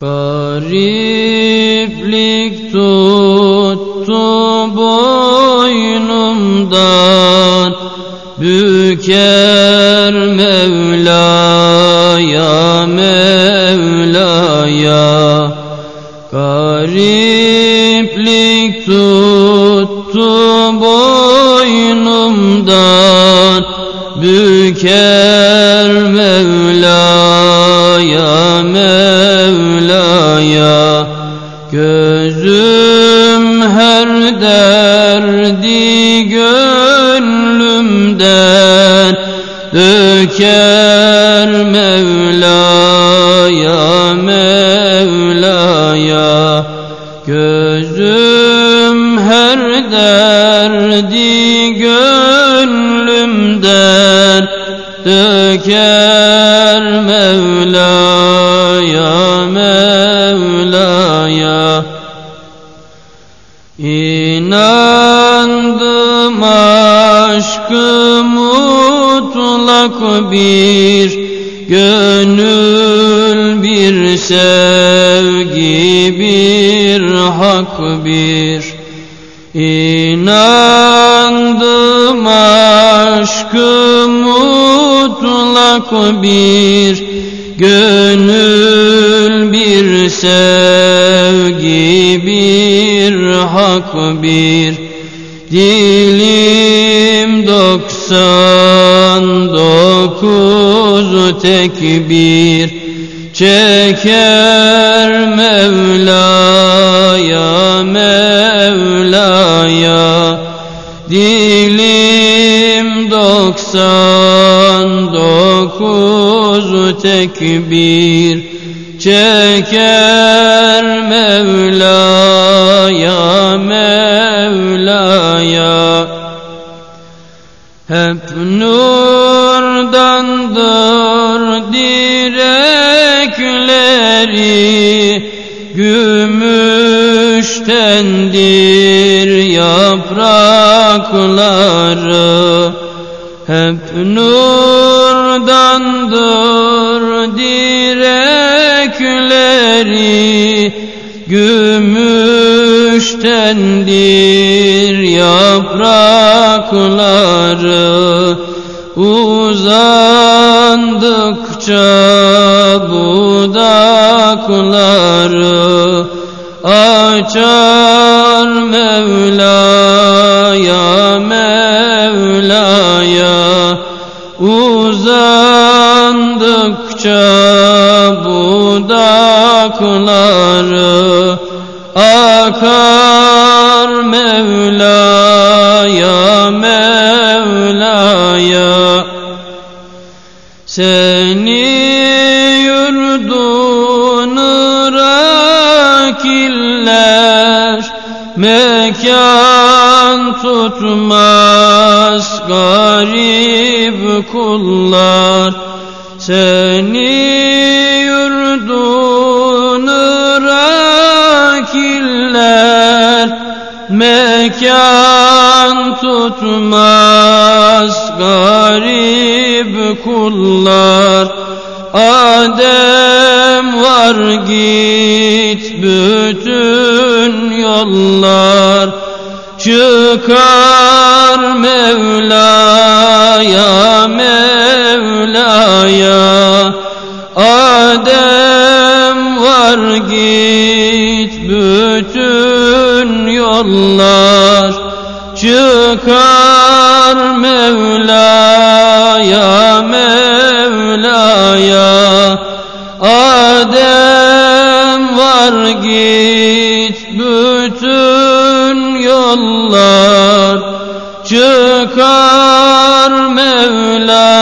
Gariplik tuttu boynumdan Büker Mevla'ya Mevla'ya. Gariplik tuttu boynumdan Büker Mevla'ya Gözüm her derdi gönlümden. Döker Mevla'ya Mevla'ya. Gözüm her derdi gönlümden. Döker Mevla'ya aşkı mutlak bir Gönül bir sevgi bir hak bir İnandım aşkı mutlak bir Gönül bir sevgi bir hak bir Dilim doksan dokuz tekbir Çeker Mevla'ya Mevla'ya. Dilim doksan dokuz tekbir Çeker Mevla'ya Mevla'ya. Hep nurdandır direkleri Gümüştendir yaprakları. Hep nurdandır direkleri Gümüştendir yaprakları Uzandıkça budakları Açar Mevla'ya Mevla'ya Uzandıkça budakları Akar Mevla'ya Mevla'ya. Seni yurdunu rakiller Mekan tutmaz garip kullar Seni yurdunu rakiller Mekan tutmaz garip kullar. Adem var git bütün yollar Çıkar Mevla'ya Mevla'ya. Adem var git bütün yollar. Çıkar Mevla'ya Mevla'ya. Adem var git Mevla.